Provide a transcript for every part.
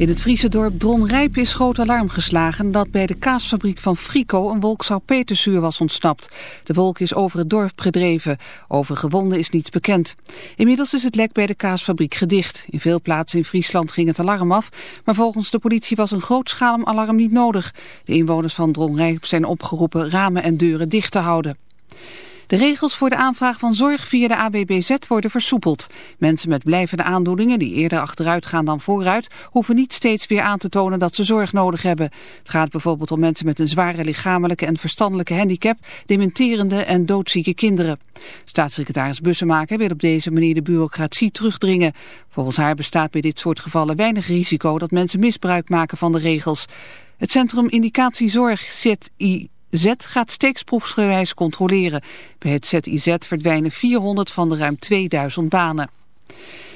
In het Friese dorp Dronrijp is groot alarm geslagen dat bij de kaasfabriek van Frico een wolk salpeterzuur was ontsnapt. De wolk is over het dorp gedreven. Over gewonden is niets bekend. Inmiddels is het lek bij de kaasfabriek gedicht. In veel plaatsen in Friesland ging het alarm af, maar volgens de politie was een grootschalig alarm niet nodig. De inwoners van Dronrijp zijn opgeroepen ramen en deuren dicht te houden. De regels voor de aanvraag van zorg via de ABBZ worden versoepeld. Mensen met blijvende aandoeningen die eerder achteruit gaan dan vooruit... hoeven niet steeds weer aan te tonen dat ze zorg nodig hebben. Het gaat bijvoorbeeld om mensen met een zware lichamelijke en verstandelijke handicap... dementerende en doodzieke kinderen. Staatssecretaris Bussemaker wil op deze manier de bureaucratie terugdringen. Volgens haar bestaat bij dit soort gevallen weinig risico... dat mensen misbruik maken van de regels. Het Centrum Indicatiezorg ZI Z gaat steeksproefsgewijs controleren. Bij het ZIZ verdwijnen 400 van de ruim 2000 banen.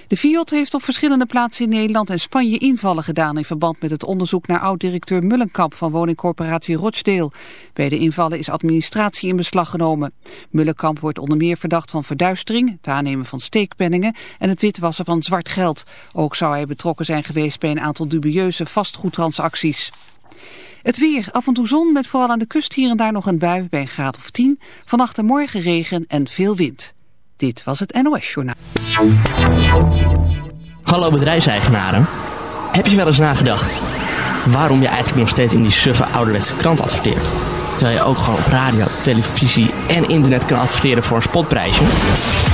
De FIOD heeft op verschillende plaatsen in Nederland en Spanje invallen gedaan in verband met het onderzoek naar oud-directeur Mullenkamp van woningcorporatie Rochdale. Bij de invallen is administratie in beslag genomen. Mullenkamp wordt onder meer verdacht van verduistering, het aannemen van steekpenningen en het witwassen van zwart geld. Ook zou hij betrokken zijn geweest bij een aantal dubieuze vastgoedtransacties. Het weer, af en toe zon met vooral aan de kust hier en daar nog een bui bij een graad of 10. Vannacht en morgen regen en veel wind. Dit was het NOS Journaal. Hallo bedrijfseigenaren. Heb je wel eens nagedacht waarom je eigenlijk nog steeds in die suffe ouderwetse krant adverteert? Terwijl je ook gewoon op radio, televisie en internet kan adverteren voor een spotprijsje?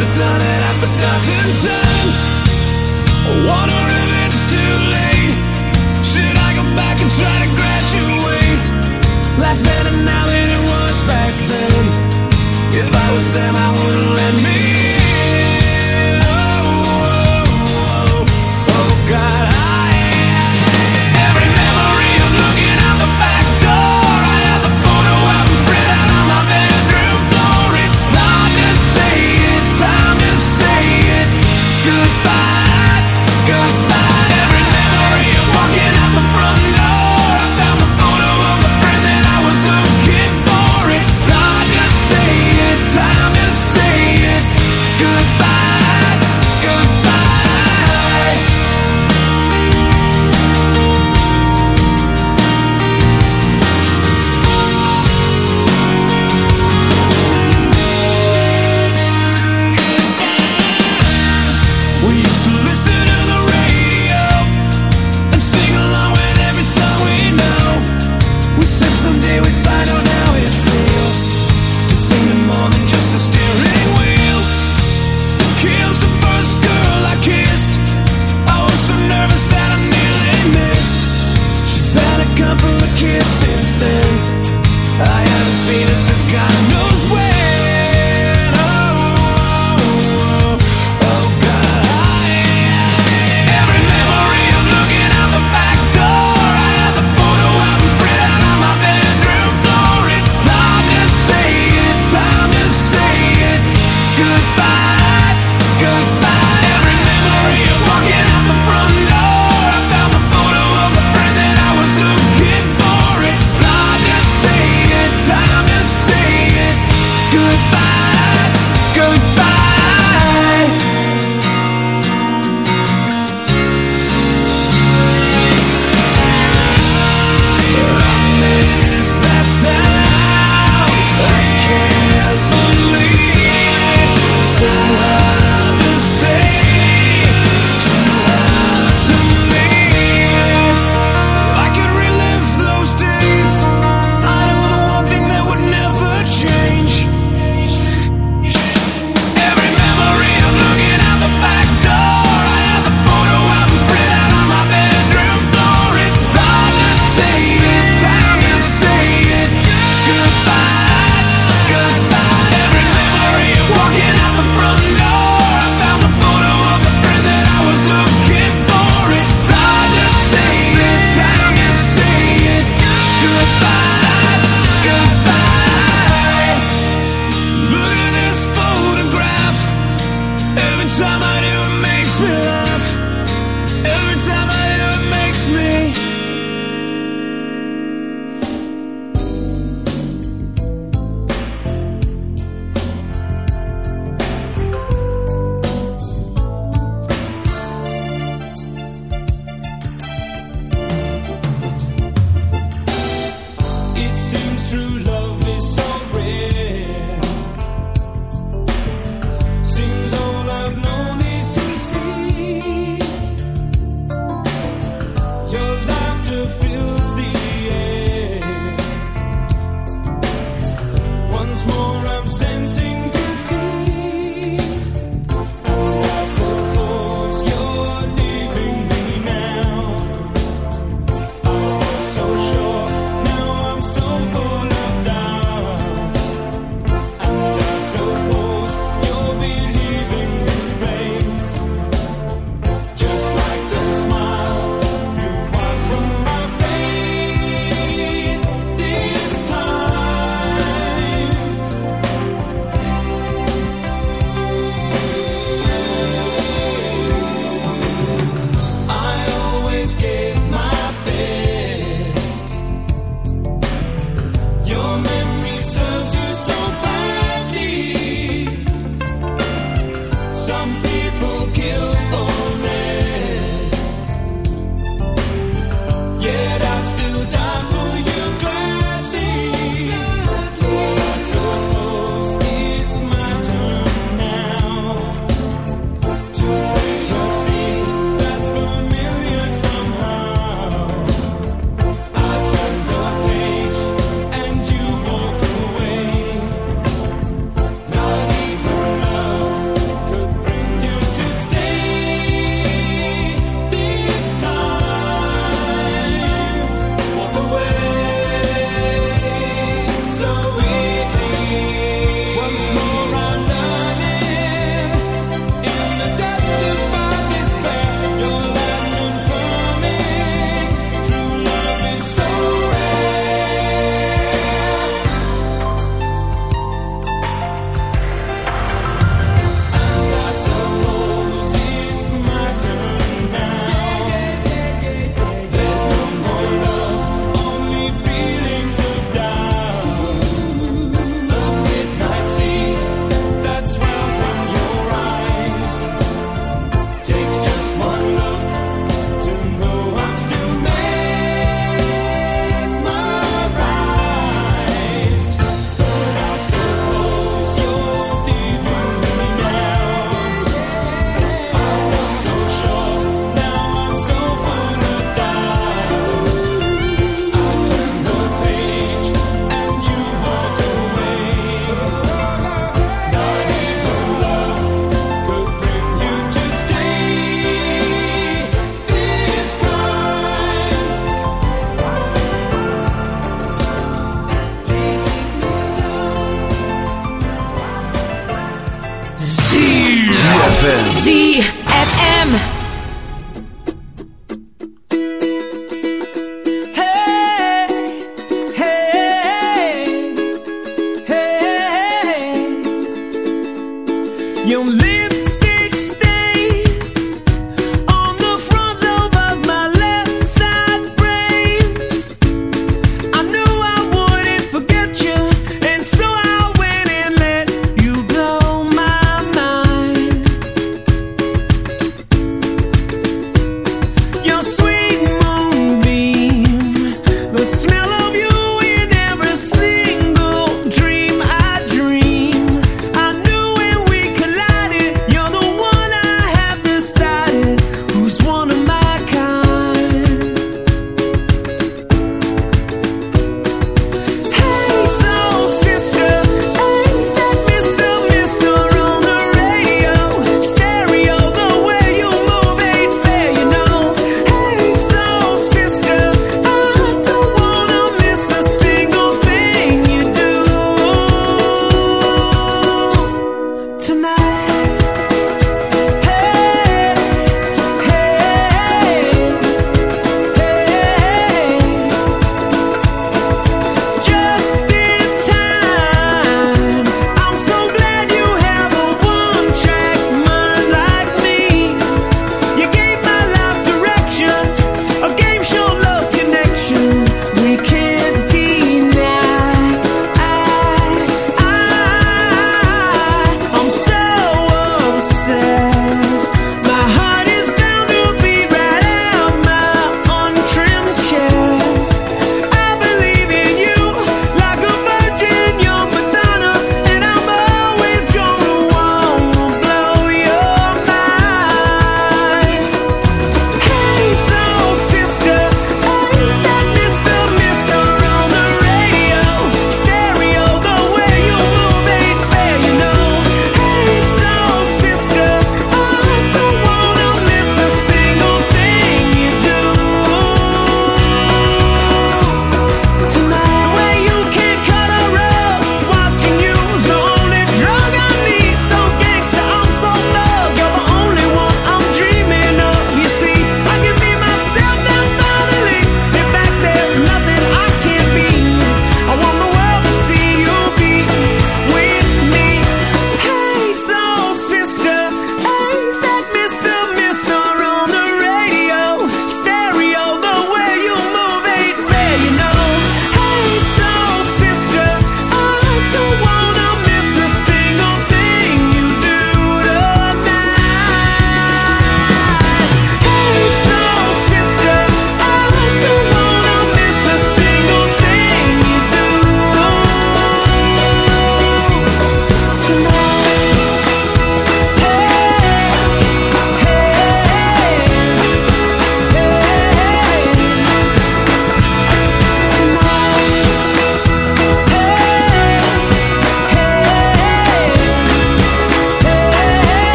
Must have done it